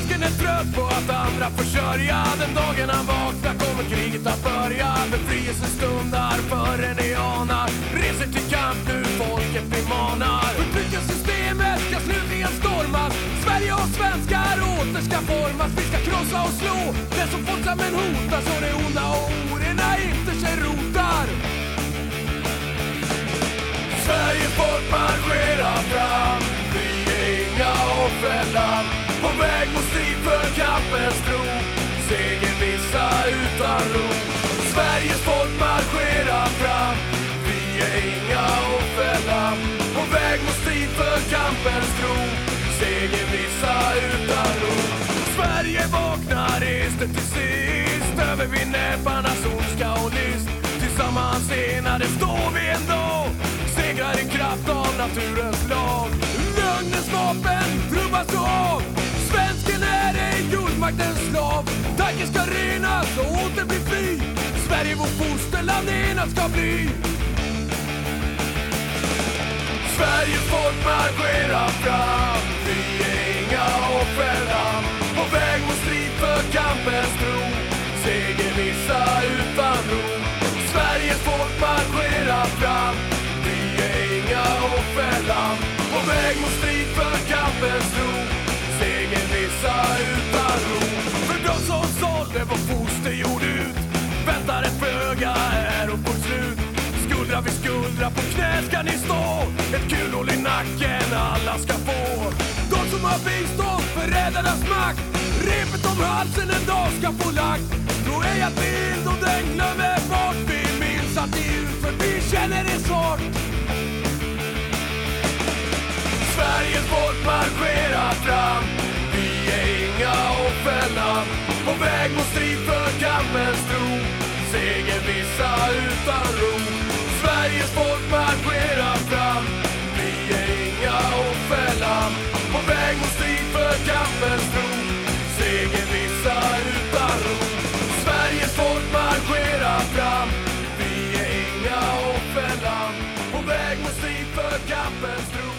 Svensken är trött på att andra försörja Den dagen han vaknar kommer kriget att börja. Befrielsen stundar före ni anar Reser till kamp nu, folket vi manar Förtryckarsystemet ska slutligen stormas. Sverige och svenskar åter ska formas. Vi ska krossa och slå. Det som folksammen hotas och det onda och orena strid för kampens tro. Seger vissa utan ro. Sverige vaknar, reste till sist. Övervinner näbbarnas ondska och list Tillsammans enade står vi ändå. Segrar i kraft av naturens lag. Lögnens vapen rubbas av. Svensken är ej jordmaktens slav. Tanken ska renas och åter bli fri. Sverige vårt fosterland enat ska bli. Sveriges folk marscherar fram. Vi är inga offerlamm På väg mot strid för kampens tro. Seger vissa utan ro. Sveriges folk marscherar fram. Vi är inga offerlamm På väg mot strid för kampens tro. Skuldra på knä ska ni stå. Ett kulhål i nacken alla ska få. De som har bistått förrädarnas makt. Repet om halsen en dag ska få lagt. Tro ej att bild och den glömmer bort. Vi minns att det är för vi känner det svårt. Sveriges folk marscherar fram. Vi är inga offerlamm. På väg mot strid för kampens tro. Seger vissa utan ro. Sveriges folk marscherar fram. Vi är inga offerlamm. På väg mot strid för kampens tro. Seger vissa utan ro. Sveriges folk marscherar fram. Vi är inga offerlamm. På väg mot strid för kampens tro.